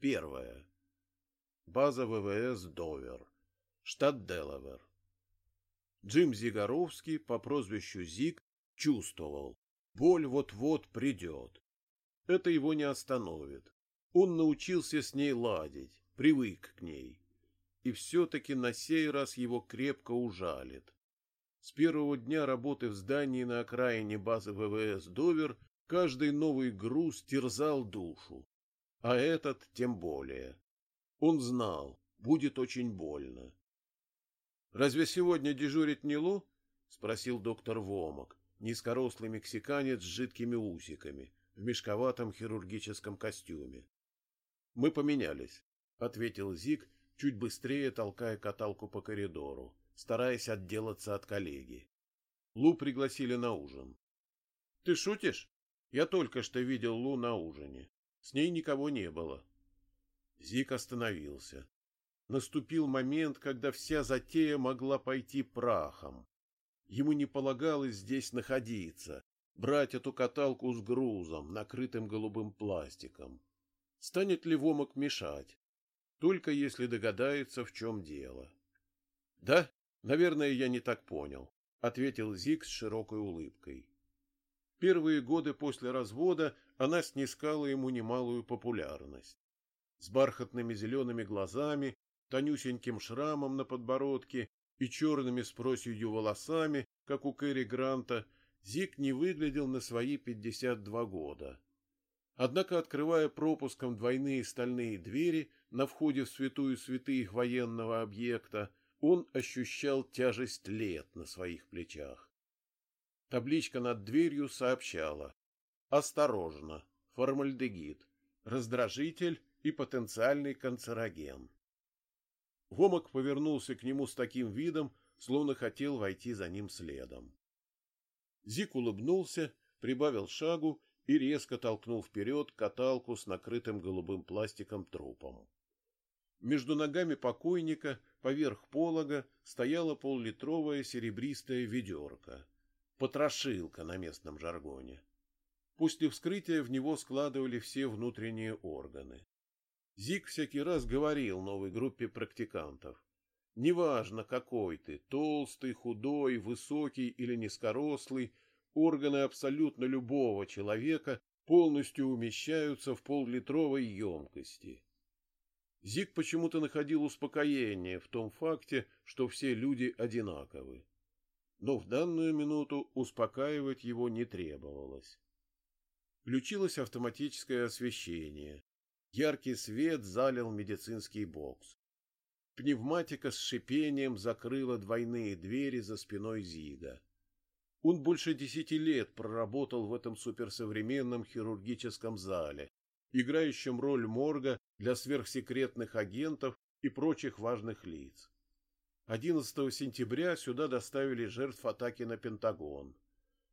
Первое. База ВВС Довер. Штат Делавер. Джим Зигаровский по прозвищу Зиг чувствовал, боль вот-вот придет. Это его не остановит. Он научился с ней ладить, привык к ней. И все-таки на сей раз его крепко ужалит. С первого дня работы в здании на окраине базы ВВС Довер каждый новый груз терзал душу, а этот тем более. Он знал, будет очень больно. — Разве сегодня дежурит Нилу? — спросил доктор Вомок, низкорослый мексиканец с жидкими усиками, в мешковатом хирургическом костюме. — Мы поменялись, — ответил Зик, чуть быстрее толкая каталку по коридору стараясь отделаться от коллеги. Лу пригласили на ужин. — Ты шутишь? Я только что видел Лу на ужине. С ней никого не было. Зик остановился. Наступил момент, когда вся затея могла пойти прахом. Ему не полагалось здесь находиться, брать эту каталку с грузом, накрытым голубым пластиком. Станет ли Вомок мешать? Только если догадается, в чем дело. — Да, Наверное, я не так понял, ответил Зик с широкой улыбкой. Первые годы после развода она снискала ему немалую популярность. С бархатными зелеными глазами, тонюсеньким шрамом на подбородке и черными с проседью волосами, как у Кэрри Гранта, Зик не выглядел на свои 52 года. Однако, открывая пропуском двойные стальные двери на входе в святую святых военного объекта, он ощущал тяжесть лет на своих плечах. Табличка над дверью сообщала «Осторожно! Формальдегид! Раздражитель и потенциальный канцероген». Вомок повернулся к нему с таким видом, словно хотел войти за ним следом. Зик улыбнулся, прибавил шагу и резко толкнул вперед каталку с накрытым голубым пластиком трупом. Между ногами покойника поверх полога стояла поллитровая серебристая ведерко. Потрошилка на местном жаргоне. После вскрытия в него складывали все внутренние органы. Зик всякий раз говорил новой группе практикантов. Неважно, какой ты, толстый, худой, высокий или низкорослый, органы абсолютно любого человека полностью умещаются в поллитровой емкости. Зиг почему-то находил успокоение в том факте, что все люди одинаковы. Но в данную минуту успокаивать его не требовалось. Включилось автоматическое освещение. Яркий свет залил медицинский бокс. Пневматика с шипением закрыла двойные двери за спиной Зига. Он больше десяти лет проработал в этом суперсовременном хирургическом зале, играющем роль морга для сверхсекретных агентов и прочих важных лиц. 11 сентября сюда доставили жертв атаки на Пентагон.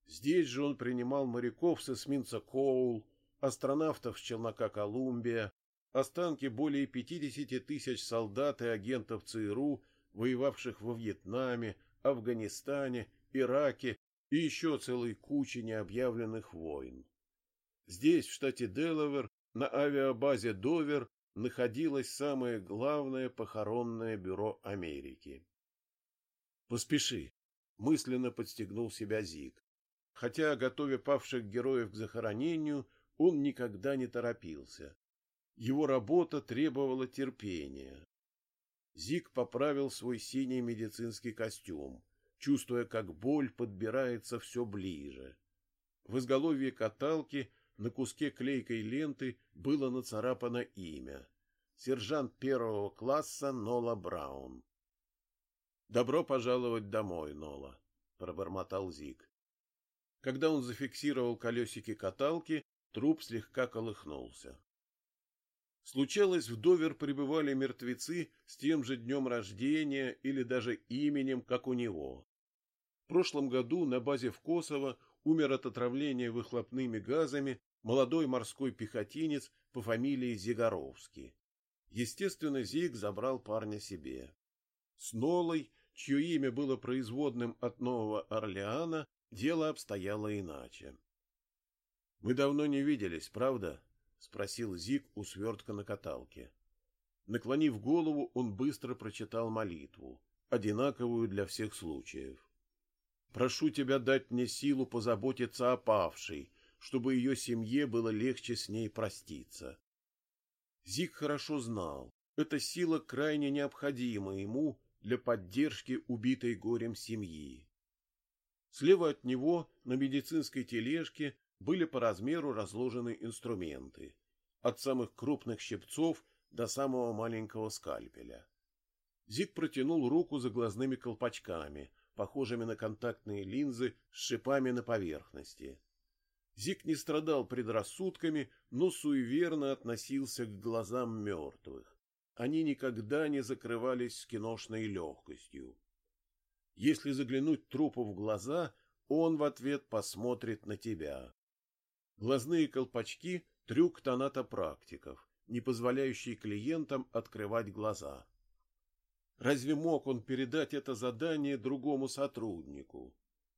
Здесь же он принимал моряков с эсминца Коул, астронавтов с челнока Колумбия, останки более 50 тысяч солдат и агентов ЦРУ, воевавших во Вьетнаме, Афганистане, Ираке и еще целой кучи необъявленных войн. Здесь, в штате Делавер, на авиабазе Довер находилось самое главное похоронное бюро Америки. «Поспеши!» — мысленно подстегнул себя Зиг. Хотя, готовя павших героев к захоронению, он никогда не торопился. Его работа требовала терпения. Зиг поправил свой синий медицинский костюм, чувствуя, как боль подбирается все ближе. В изголовье каталки на куске клейкой ленты было нацарапано имя. Сержант первого класса Нола Браун. «Добро пожаловать домой, Нола», — пробормотал Зик. Когда он зафиксировал колесики каталки, труп слегка колыхнулся. Случалось, в Довер прибывали мертвецы с тем же днем рождения или даже именем, как у него. В прошлом году на базе в Косово умер от отравления выхлопными газами молодой морской пехотинец по фамилии Зигаровский. Естественно, Зиг забрал парня себе. С Нолой, чье имя было производным от Нового Орлеана, дело обстояло иначе. — Мы давно не виделись, правда? — спросил Зик у свертка на каталке. Наклонив голову, он быстро прочитал молитву, одинаковую для всех случаев. «Прошу тебя дать мне силу позаботиться о павшей, чтобы ее семье было легче с ней проститься». Зик хорошо знал, эта сила крайне необходима ему для поддержки убитой горем семьи. Слева от него на медицинской тележке были по размеру разложены инструменты, от самых крупных щипцов до самого маленького скальпеля. Зик протянул руку за глазными колпачками, похожими на контактные линзы с шипами на поверхности. Зик не страдал предрассудками, но суеверно относился к глазам мертвых. Они никогда не закрывались с киношной легкостью. Если заглянуть трупу в глаза, он в ответ посмотрит на тебя. Глазные колпачки — трюк тонатопрактиков, не позволяющий клиентам открывать глаза. Разве мог он передать это задание другому сотруднику?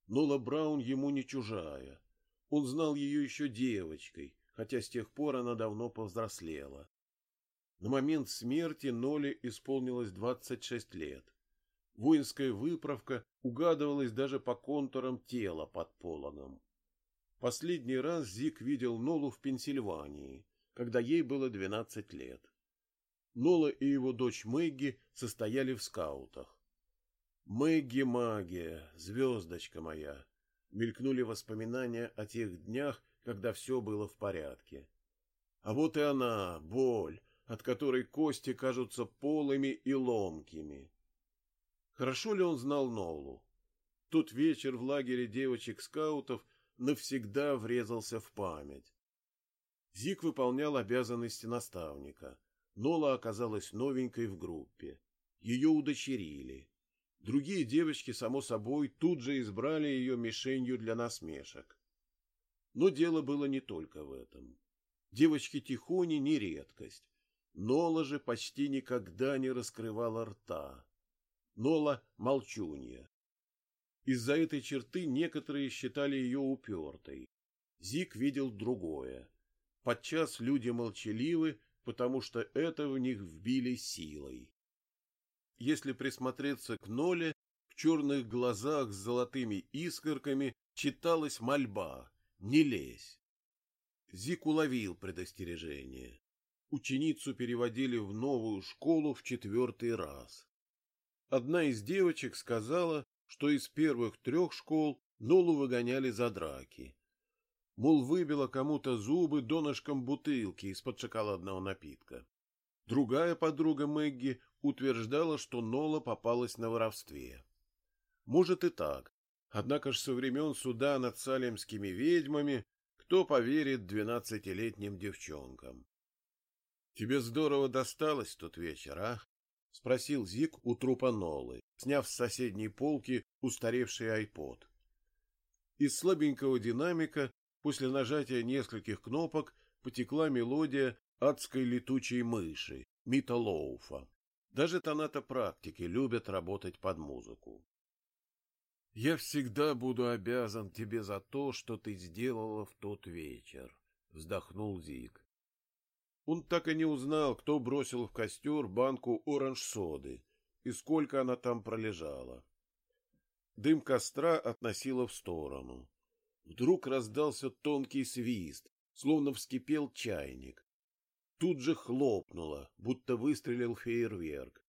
Нола Браун ему не чужая. Он знал ее еще девочкой, хотя с тех пор она давно повзрослела. На момент смерти Ноле исполнилось 26 лет. Воинская выправка угадывалась даже по контурам тела под пологом. Последний раз Зик видел Нолу в Пенсильвании, когда ей было 12 лет. Нола и его дочь Мэгги состояли в скаутах. «Мэгги магия, звездочка моя!» Мелькнули воспоминания о тех днях, когда все было в порядке. А вот и она, боль, от которой кости кажутся полыми и ломкими. Хорошо ли он знал Нолу? Тот вечер в лагере девочек-скаутов навсегда врезался в память. Зик выполнял обязанности наставника. Нола оказалась новенькой в группе. Ее удочерили. Другие девочки, само собой, тут же избрали ее мишенью для насмешек. Но дело было не только в этом. Девочки-тихони не редкость. Нола же почти никогда не раскрывала рта. Нола — молчунья. Из-за этой черты некоторые считали ее упертой. Зик видел другое. Подчас люди молчаливы, потому что это в них вбили силой. Если присмотреться к Ноле, в черных глазах с золотыми искорками читалась мольба «Не лезь». Зик уловил предостережение ученицу переводили в новую школу в четвертый раз. Одна из девочек сказала, что из первых трех школ Нолу выгоняли за драки. Мол, выбила кому-то зубы донышком бутылки из-под шоколадного напитка. Другая подруга Мэгги утверждала, что Нола попалась на воровстве. Может и так, однако ж со времен суда над салемскими ведьмами кто поверит двенадцатилетним девчонкам? Тебе здорово досталось тот вечер, а? — спросил Зик у трупа Нолы, сняв с соседней полки устаревший айпод. Из слабенького динамика после нажатия нескольких кнопок потекла мелодия адской летучей мыши, Мита Лоуфа. Даже тонато-практики любят работать под музыку. «Я всегда буду обязан тебе за то, что ты сделала в тот вечер», — вздохнул Зик. Он так и не узнал, кто бросил в костер банку оранж-соды и сколько она там пролежала. Дым костра относило в сторону. Вдруг раздался тонкий свист, словно вскипел чайник. Тут же хлопнуло, будто выстрелил фейерверк.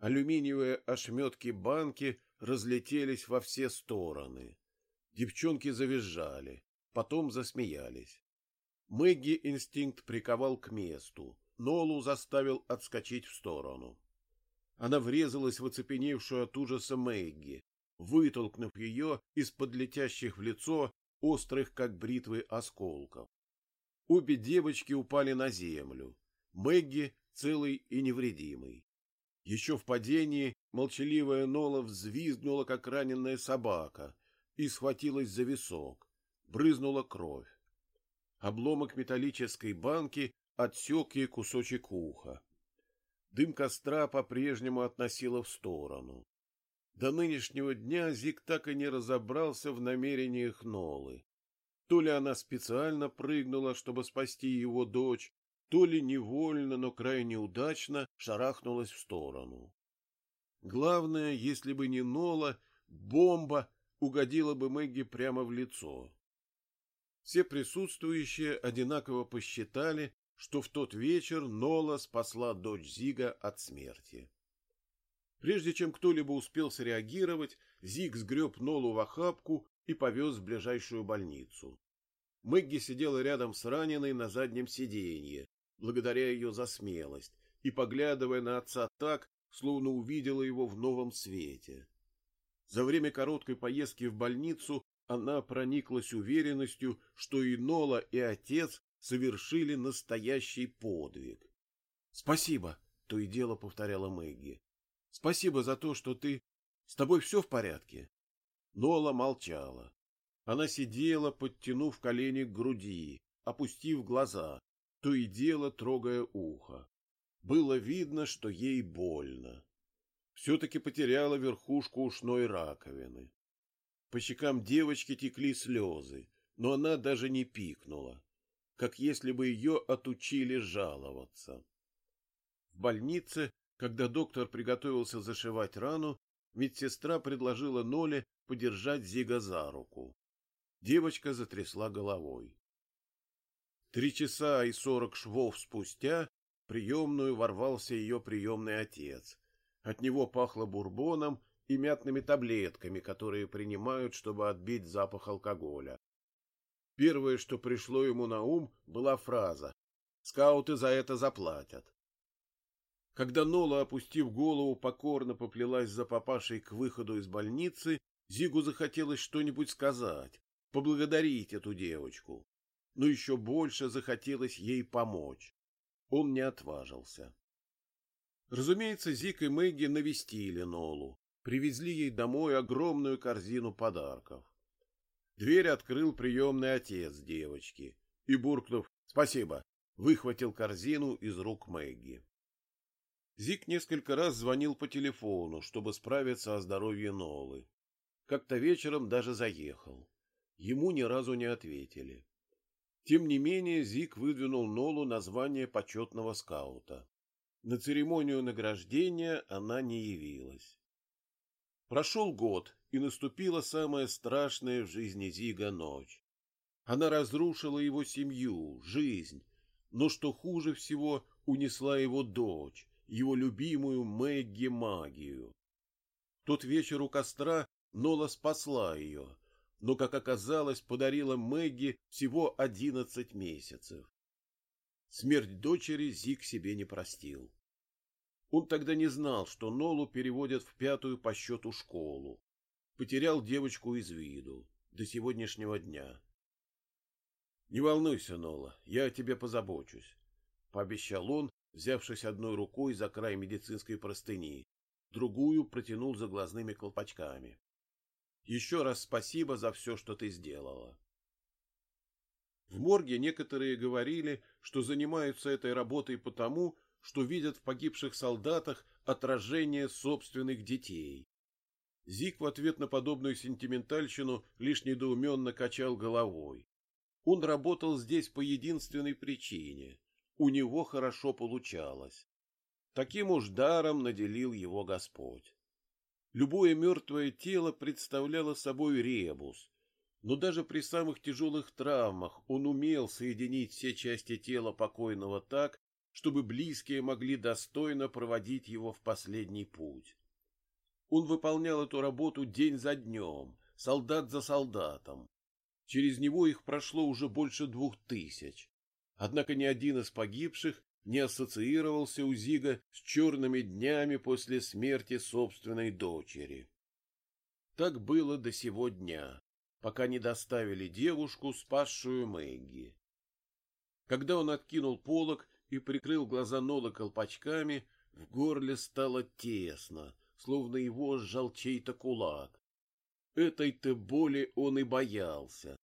Алюминиевые ошметки банки разлетелись во все стороны. Девчонки завизжали, потом засмеялись. Мэгги инстинкт приковал к месту, Нолу заставил отскочить в сторону. Она врезалась в оцепеневшую от ужаса Мэгги, вытолкнув ее из-под летящих в лицо острых, как бритвы, осколков. Обе девочки упали на землю, Мэгги целый и невредимый. Еще в падении молчаливая Нола взвизгнула, как раненая собака, и схватилась за висок. Брызнула кровь. Обломок металлической банки отсек ей кусочек уха. Дым костра по-прежнему относило в сторону. До нынешнего дня Зик так и не разобрался в намерениях Нолы. То ли она специально прыгнула, чтобы спасти его дочь, то ли невольно, но крайне удачно шарахнулась в сторону. Главное, если бы не Нола, бомба угодила бы Мэгги прямо в лицо. Все присутствующие одинаково посчитали, что в тот вечер Нола спасла дочь Зига от смерти. Прежде чем кто-либо успел среагировать, Зиг сгреб Нолу в охапку и повез в ближайшую больницу. Мэгги сидела рядом с раненой на заднем сиденье, благодаря ее за смелость, и поглядывая на отца так, словно увидела его в новом свете. За время короткой поездки в больницу она прониклась уверенностью, что и Нола, и отец совершили настоящий подвиг. — Спасибо, — то и дело повторяла Мэгги. — Спасибо за то, что ты... С тобой все в порядке? Нола молчала. Она сидела, подтянув колени к груди, опустив глаза, то и дело трогая ухо. Было видно, что ей больно. Все-таки потеряла верхушку ушной раковины. По щекам девочки текли слезы, но она даже не пикнула, как если бы ее отучили жаловаться. В больнице, когда доктор приготовился зашивать рану, медсестра предложила Ноле подержать Зига за руку. Девочка затрясла головой. Три часа и сорок швов спустя приемную ворвался ее приемный отец. От него пахло бурбоном и мятными таблетками, которые принимают, чтобы отбить запах алкоголя. Первое, что пришло ему на ум, была фраза «Скауты за это заплатят». Когда Нола, опустив голову, покорно поплелась за папашей к выходу из больницы, Зигу захотелось что-нибудь сказать, поблагодарить эту девочку. Но еще больше захотелось ей помочь он не отважился. Разумеется, Зик и Мэгги навестили Нолу, привезли ей домой огромную корзину подарков. Дверь открыл приемный отец девочки и, буркнув «Спасибо», выхватил корзину из рук Мэгги. Зик несколько раз звонил по телефону, чтобы справиться о здоровье Нолы. Как-то вечером даже заехал. Ему ни разу не ответили. Тем не менее, Зик выдвинул Нолу на звание почетного скаута. На церемонию награждения она не явилась. Прошел год, и наступила самая страшная в жизни Зига ночь. Она разрушила его семью, жизнь, но, что хуже всего, унесла его дочь, его любимую Мэгги магию. Тот вечер у костра Нола спасла ее, но, как оказалось, подарила Мэгги всего одиннадцать месяцев. Смерть дочери Зик себе не простил. Он тогда не знал, что Нолу переводят в пятую по счету школу. Потерял девочку из виду до сегодняшнего дня. — Не волнуйся, Нола, я о тебе позабочусь, — пообещал он, взявшись одной рукой за край медицинской простыни, другую протянул за глазными колпачками. Еще раз спасибо за все, что ты сделала. В морге некоторые говорили, что занимаются этой работой потому, что видят в погибших солдатах отражение собственных детей. Зик в ответ на подобную сентиментальщину лишь недоуменно качал головой. Он работал здесь по единственной причине. У него хорошо получалось. Таким уж даром наделил его Господь. Любое мертвое тело представляло собой ребус, но даже при самых тяжелых травмах он умел соединить все части тела покойного так, чтобы близкие могли достойно проводить его в последний путь. Он выполнял эту работу день за днем, солдат за солдатом. Через него их прошло уже больше двух тысяч. Однако ни один из погибших не ассоциировался у Зига с черными днями после смерти собственной дочери. Так было до сего дня, пока не доставили девушку, спасшую Мэгги. Когда он откинул полог и прикрыл глаза Нола колпачками, в горле стало тесно, словно его сжал чей-то кулак. Этой-то боли он и боялся.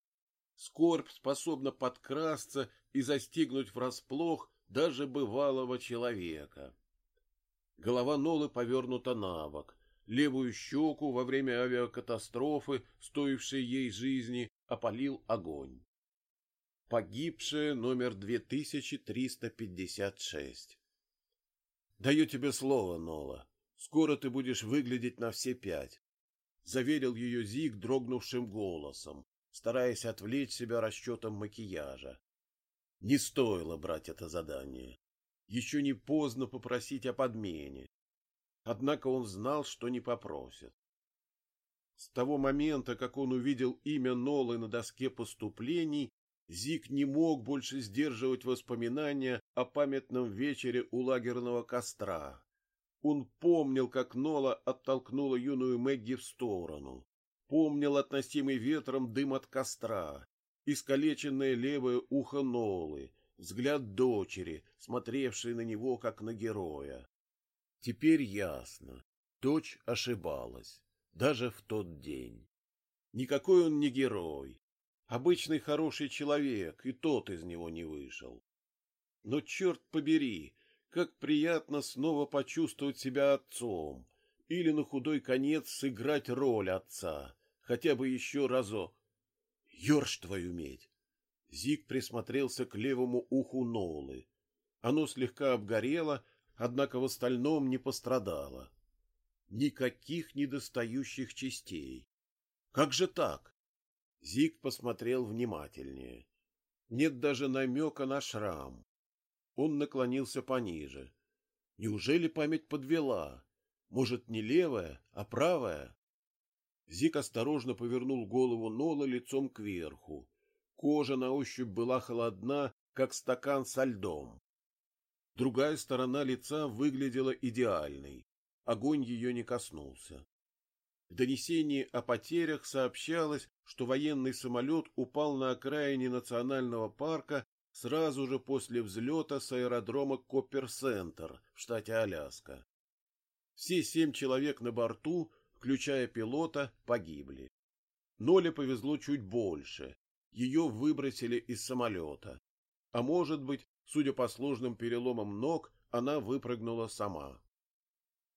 Скорбь способна подкрасться и застигнуть врасплох даже бывалого человека. Голова Нолы повернута на бок, левую щеку во время авиакатастрофы, стоившей ей жизни, опалил огонь. Погибшая номер 2356. Даю тебе слово, Нола. Скоро ты будешь выглядеть на все пять. Заверил ее Зиг дрогнувшим голосом, стараясь отвлечь себя расчетом макияжа. Не стоило брать это задание. Еще не поздно попросить о подмене. Однако он знал, что не попросит. С того момента, как он увидел имя Нолы на доске поступлений, Зик не мог больше сдерживать воспоминания о памятном вечере у лагерного костра. Он помнил, как Нола оттолкнула юную Мэгги в сторону. Помнил относимый ветром дым от костра, искалеченное левое ухо Нолы, взгляд дочери, смотревшей на него, как на героя. Теперь ясно. Дочь ошибалась, даже в тот день. Никакой он не герой, Обычный хороший человек, и тот из него не вышел. Но, черт побери, как приятно снова почувствовать себя отцом или на худой конец сыграть роль отца, хотя бы еще разок. Ёрш твою медь! Зиг присмотрелся к левому уху Нолы. Оно слегка обгорело, однако в остальном не пострадало. Никаких недостающих частей. Как же так? Зиг посмотрел внимательнее. Нет даже намека на шрам. Он наклонился пониже. Неужели память подвела? Может, не левая, а правая? Зик осторожно повернул голову Нола лицом кверху. Кожа на ощупь была холодна, как стакан со льдом. Другая сторона лица выглядела идеальной. Огонь ее не коснулся. В донесении о потерях сообщалось, что военный самолет упал на окраине национального парка сразу же после взлета с аэродрома Коппер-Центр в штате Аляска. Все семь человек на борту, включая пилота, погибли. Ноле повезло чуть больше. Ее выбросили из самолета. А может быть, судя по сложным переломам ног, она выпрыгнула сама.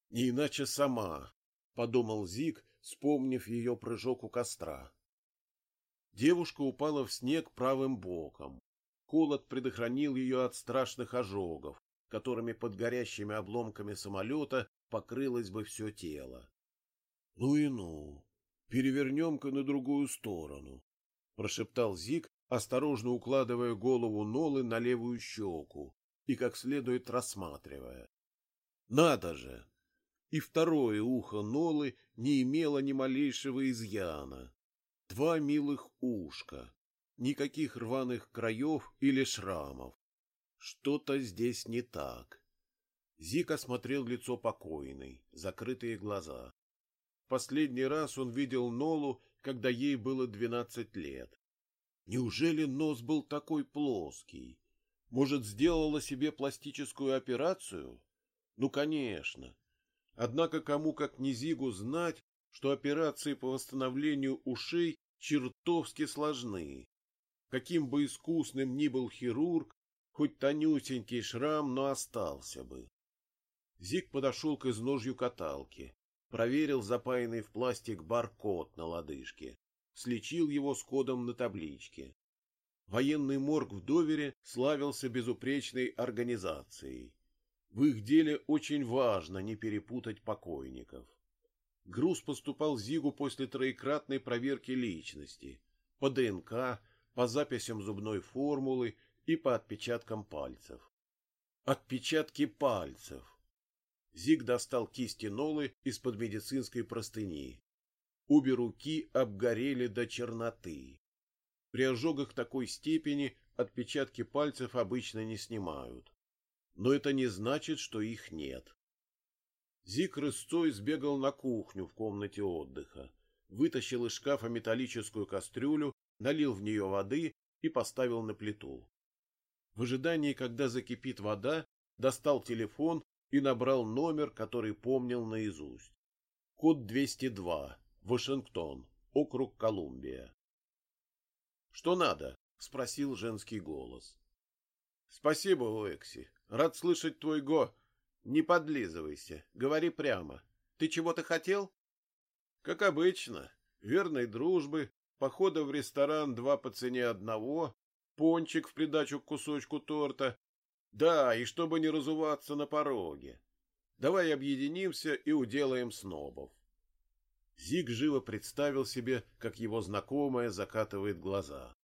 Не иначе сама, — подумал Зик, вспомнив ее прыжок у костра. Девушка упала в снег правым боком. Холод предохранил ее от страшных ожогов, которыми под горящими обломками самолета покрылось бы все тело. — Ну и ну, перевернем-ка на другую сторону, — прошептал Зик, осторожно укладывая голову Нолы на левую щеку и как следует рассматривая. — Надо же! И второе ухо Нолы не имело ни малейшего изъяна. Два милых ушка, никаких рваных краев или шрамов. Что-то здесь не так. Зик осмотрел лицо покойной, закрытые глаза. Последний раз он видел Нолу, когда ей было двенадцать лет. Неужели нос был такой плоский? Может, сделала себе пластическую операцию? Ну, конечно. Однако кому как не Зигу знать, что операции по восстановлению ушей чертовски сложны. Каким бы искусным ни был хирург, хоть тонюсенький шрам, но остался бы. Зиг подошел к изножью каталки, проверил запаянный в пластик баркод на лодыжке, слечил его с кодом на табличке. Военный морг в Довере славился безупречной организацией. В их деле очень важно не перепутать покойников. Груз поступал Зигу после троекратной проверки личности, по ДНК, по записям зубной формулы и по отпечаткам пальцев. Отпечатки пальцев. Зиг достал кисти Нолы из-под медицинской простыни. Обе руки обгорели до черноты. При ожогах такой степени отпечатки пальцев обычно не снимают но это не значит, что их нет. Зик рысцой сбегал на кухню в комнате отдыха, вытащил из шкафа металлическую кастрюлю, налил в нее воды и поставил на плиту. В ожидании, когда закипит вода, достал телефон и набрал номер, который помнил наизусть. Код 202, Вашингтон, округ Колумбия. «Что надо?» — спросил женский голос. «Спасибо, Уэкси. Рад слышать твой го. Не подлизывайся, говори прямо. Ты чего-то хотел? Как обычно, верной дружбы, похода в ресторан два по цене одного, пончик в придачу к кусочку торта. Да, и чтобы не разуваться на пороге. Давай объединимся и уделаем снобов. Зиг живо представил себе, как его знакомая закатывает глаза.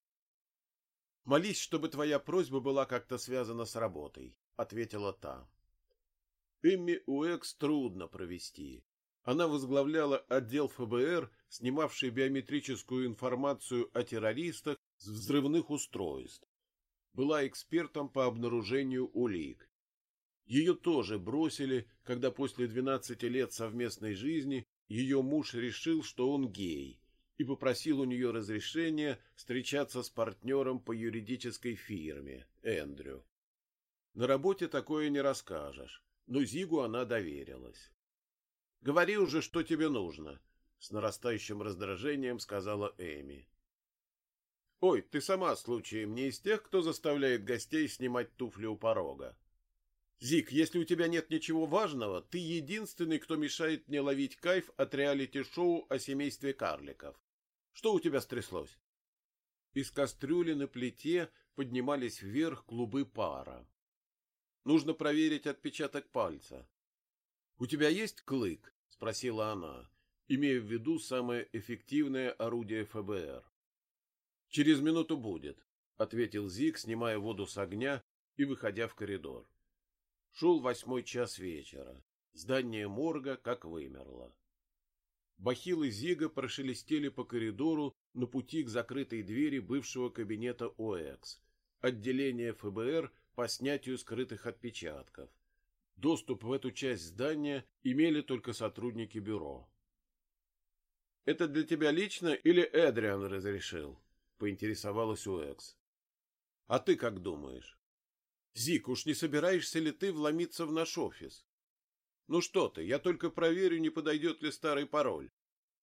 «Молись, чтобы твоя просьба была как-то связана с работой», — ответила та. Эмми Уэкс трудно провести. Она возглавляла отдел ФБР, снимавший биометрическую информацию о террористах с взрывных устройств. Была экспертом по обнаружению улик. Ее тоже бросили, когда после 12 лет совместной жизни ее муж решил, что он гей, и попросил у нее разрешения встречаться с партнером по юридической фирме, Эндрю. На работе такое не расскажешь, но Зигу она доверилась. — Говори уже, что тебе нужно, — с нарастающим раздражением сказала Эми. — Ой, ты сама случаем не из тех, кто заставляет гостей снимать туфли у порога. Зик, если у тебя нет ничего важного, ты единственный, кто мешает мне ловить кайф от реалити-шоу о семействе карликов. Что у тебя стряслось? Из кастрюли на плите поднимались вверх клубы пара. Нужно проверить отпечаток пальца. У тебя есть клык? спросила она, имея в виду самое эффективное орудие ФБР. Через минуту будет, ответил Зик, снимая воду с огня и выходя в коридор. Шел восьмой час вечера. Здание морга как вымерло. Бахилы Зига прошелестели по коридору на пути к закрытой двери бывшего кабинета ОЭКС, отделения ФБР по снятию скрытых отпечатков. Доступ в эту часть здания имели только сотрудники бюро. «Это для тебя лично или Эдриан разрешил?» — поинтересовалась УЭКС. «А ты как думаешь?» Зик, уж не собираешься ли ты вломиться в наш офис? Ну что ты, я только проверю, не подойдет ли старый пароль.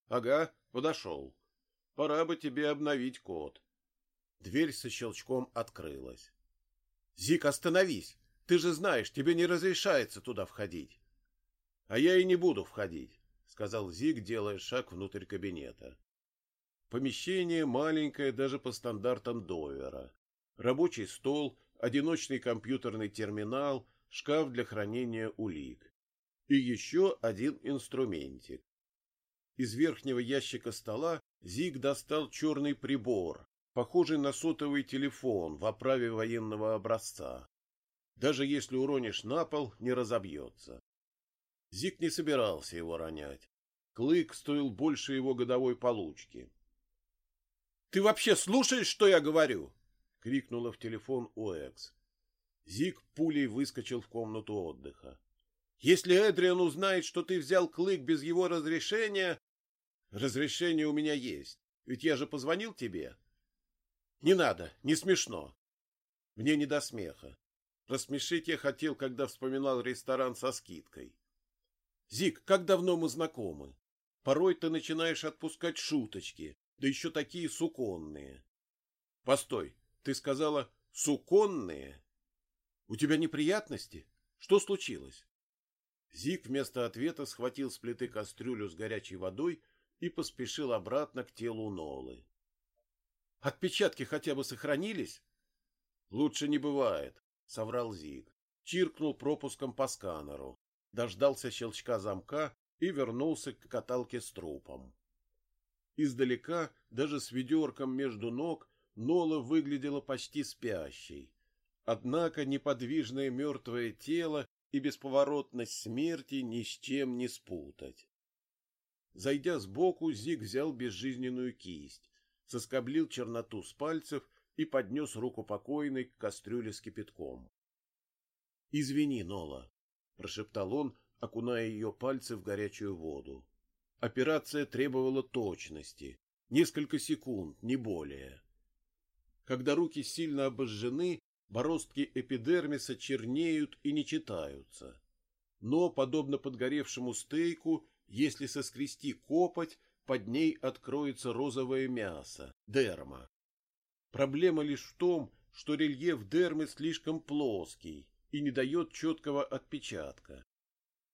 Ага, подошел. Пора бы тебе обновить код. Дверь со щелчком открылась. Зик, остановись. Ты же знаешь, тебе не разрешается туда входить. А я и не буду входить, сказал Зик, делая шаг внутрь кабинета. Помещение маленькое даже по стандартам Довера. Рабочий стол одиночный компьютерный терминал, шкаф для хранения улик. И еще один инструментик. Из верхнего ящика стола Зиг достал черный прибор, похожий на сотовый телефон в оправе военного образца. Даже если уронишь на пол, не разобьется. Зиг не собирался его ронять. Клык стоил больше его годовой получки. — Ты вообще слушаешь, что я говорю? — крикнула в телефон Оэкс. Зиг пулей выскочил в комнату отдыха. — Если Эдриан узнает, что ты взял клык без его разрешения... — Разрешение у меня есть, ведь я же позвонил тебе. — Не надо, не смешно. Мне не до смеха. Рассмешить я хотел, когда вспоминал ресторан со скидкой. — Зиг, как давно мы знакомы? Порой ты начинаешь отпускать шуточки, да еще такие суконные. — Постой, ты сказала «суконные». У тебя неприятности? Что случилось? Зик вместо ответа схватил с плиты кастрюлю с горячей водой и поспешил обратно к телу Нолы. Отпечатки хотя бы сохранились? Лучше не бывает, соврал Зик. Чиркнул пропуском по сканеру, дождался щелчка замка и вернулся к каталке с трупом. Издалека, даже с ведерком между ног, Нола выглядела почти спящей. Однако неподвижное мертвое тело и бесповоротность смерти ни с чем не спутать. Зайдя сбоку, Зиг взял безжизненную кисть, соскоблил черноту с пальцев и поднес руку покойной к кастрюле с кипятком. — Извини, Нола, — прошептал он, окуная ее пальцы в горячую воду. Операция требовала точности. Несколько секунд, не более. Когда руки сильно обожжены, бороздки эпидермиса чернеют и не читаются. Но, подобно подгоревшему стейку, если соскрести копоть, под ней откроется розовое мясо, дерма. Проблема лишь в том, что рельеф дермы слишком плоский и не дает четкого отпечатка.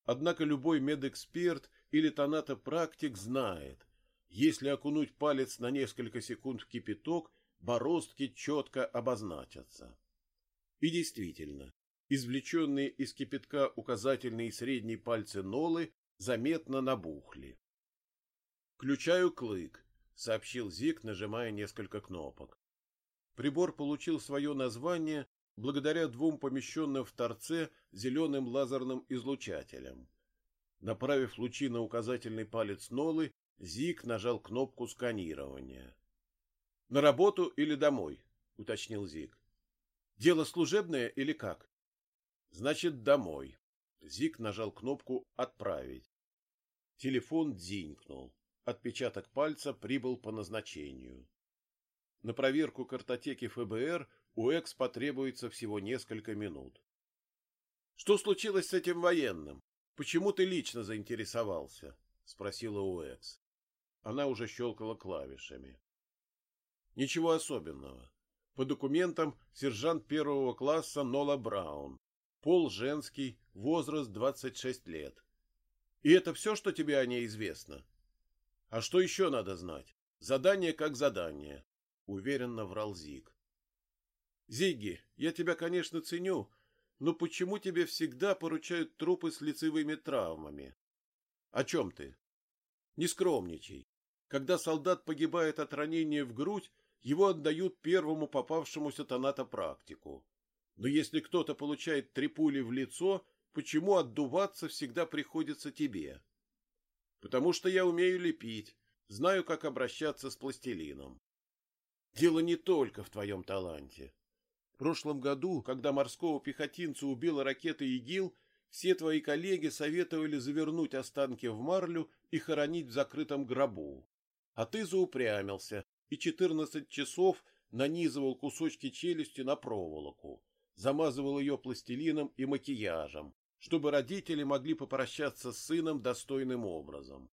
Однако любой медэксперт или тонатопрактик знает, если окунуть палец на несколько секунд в кипяток, бороздки четко обозначатся. И действительно, извлеченные из кипятка указательные и средние пальцы Нолы заметно набухли. «Включаю клык», — сообщил Зик, нажимая несколько кнопок. Прибор получил свое название благодаря двум помещенным в торце зеленым лазерным излучателям. Направив лучи на указательный палец Нолы, Зик нажал кнопку сканирования. «На работу или домой?» — уточнил Зик. «Дело служебное или как?» «Значит, домой». Зик нажал кнопку «Отправить». Телефон дзинькнул. Отпечаток пальца прибыл по назначению. На проверку картотеки ФБР у Экс потребуется всего несколько минут. «Что случилось с этим военным? Почему ты лично заинтересовался?» — спросила Уэкс. Она уже щелкала клавишами. Ничего особенного. По документам сержант первого класса Нола Браун. Пол женский, возраст 26 лет. И это все, что тебе о ней известно? А что еще надо знать? Задание как задание, уверенно врал Зиг. Зиги, я тебя, конечно, ценю, но почему тебе всегда поручают трупы с лицевыми травмами? О чем ты? Не скромничай. Когда солдат погибает от ранения в грудь, его отдают первому попавшемуся тонатопрактику. Но если кто-то получает три пули в лицо, почему отдуваться всегда приходится тебе? Потому что я умею лепить, знаю, как обращаться с пластилином. Дело не только в твоем таланте. В прошлом году, когда морского пехотинца убила ракета ИГИЛ, все твои коллеги советовали завернуть останки в марлю и хоронить в закрытом гробу. А ты заупрямился и 14 часов нанизывал кусочки челюсти на проволоку, замазывал ее пластилином и макияжем, чтобы родители могли попрощаться с сыном достойным образом.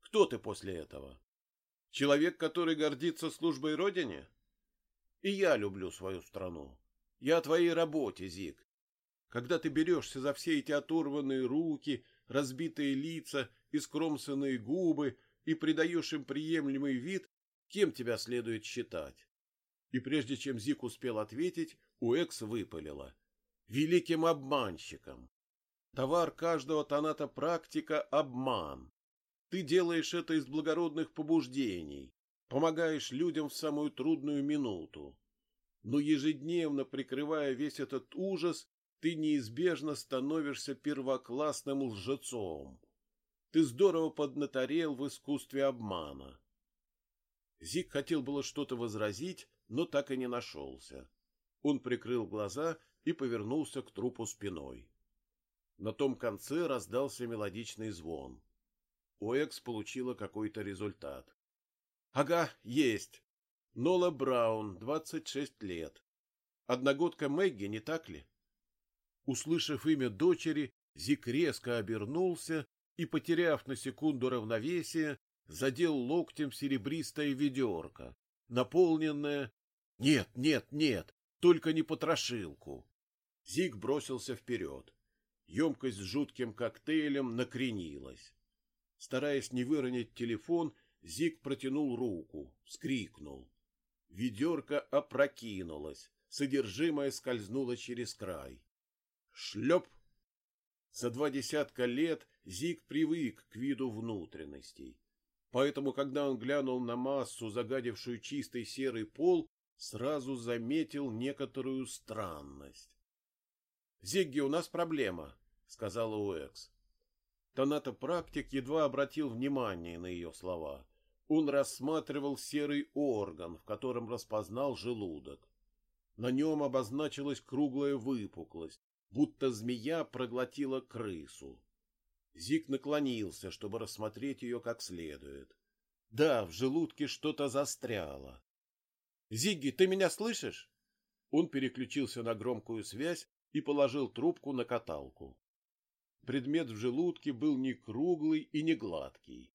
Кто ты после этого? Человек, который гордится службой Родине? И я люблю свою страну. Я о твоей работе, Зик. Когда ты берешься за все эти оторванные руки, разбитые лица и скромсанные губы и придаешь им приемлемый вид, кем тебя следует считать? И прежде чем Зик успел ответить, Уэкс выпалила. Великим обманщиком. Товар каждого тоната практика — обман. Ты делаешь это из благородных побуждений, помогаешь людям в самую трудную минуту. Но ежедневно прикрывая весь этот ужас, ты неизбежно становишься первоклассным лжецом. Ты здорово поднаторел в искусстве обмана. Зик хотел было что-то возразить, но так и не нашелся. Он прикрыл глаза и повернулся к трупу спиной. На том конце раздался мелодичный звон. Оэкс получила какой-то результат. — Ага, есть. Нола Браун, 26 лет. Одногодка Мэгги, не так ли? Услышав имя дочери, Зик резко обернулся и, потеряв на секунду равновесие, задел локтем серебристое ведерко, наполненное... Нет, нет, нет, только не потрошилку. Зиг бросился вперед. Емкость с жутким коктейлем накренилась. Стараясь не выронить телефон, Зиг протянул руку, вскрикнул. Ведерко опрокинулось, содержимое скользнуло через край. Шлеп! За два десятка лет Зиг привык к виду внутренностей. Поэтому, когда он глянул на массу, загадившую чистый серый пол, сразу заметил некоторую странность. — Зигги, у нас проблема, — сказала Уэкс. Тонато-практик едва обратил внимание на ее слова. Он рассматривал серый орган, в котором распознал желудок. На нем обозначилась круглая выпуклость, будто змея проглотила крысу. Зик наклонился, чтобы рассмотреть ее как следует. Да, в желудке что-то застряло. «Зигги, ты меня слышишь?» Он переключился на громкую связь и положил трубку на каталку. Предмет в желудке был не круглый и не гладкий.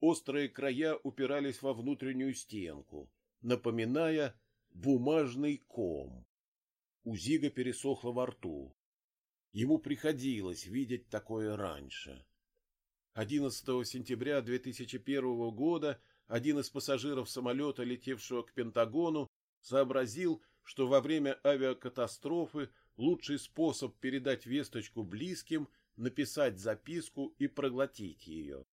Острые края упирались во внутреннюю стенку, напоминая бумажный ком. У Зига пересохло во рту. Ему приходилось видеть такое раньше. 11 сентября 2001 года один из пассажиров самолета, летевшего к Пентагону, сообразил, что во время авиакатастрофы лучший способ передать весточку близким – написать записку и проглотить ее.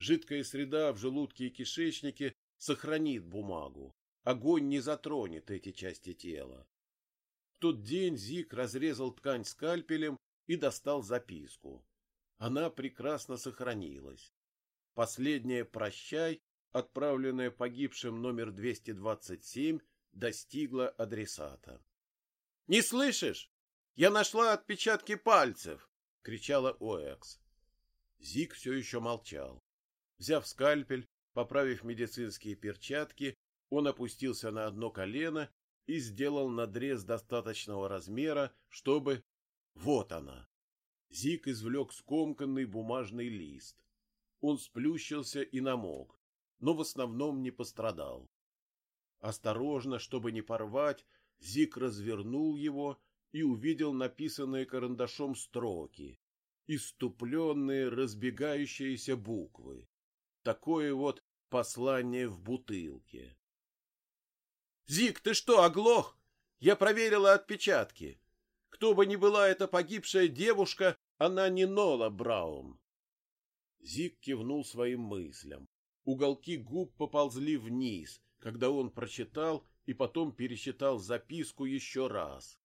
Жидкая среда в желудке и кишечнике сохранит бумагу. Огонь не затронет эти части тела. В тот день Зик разрезал ткань скальпелем и достал записку. Она прекрасно сохранилась. Последняя «Прощай», отправленная погибшим номер 227, достигла адресата. — Не слышишь? Я нашла отпечатки пальцев! — кричала Оэкс. Зик все еще молчал. Взяв скальпель, поправив медицинские перчатки, он опустился на одно колено и сделал надрез достаточного размера, чтобы... Вот она! Зик извлек скомканный бумажный лист. Он сплющился и намок, но в основном не пострадал. Осторожно, чтобы не порвать, Зик развернул его и увидел написанные карандашом строки, иступленные разбегающиеся буквы. Такое вот послание в бутылке. «Зик, ты что, оглох? Я проверила отпечатки. Кто бы ни была эта погибшая девушка, она не Нола Браун». Зик кивнул своим мыслям. Уголки губ поползли вниз, когда он прочитал и потом перечитал записку еще раз.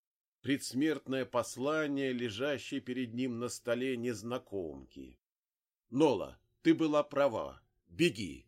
Предсмертное послание, лежащее перед ним на столе незнакомки. «Нола, ты была права. Беги!»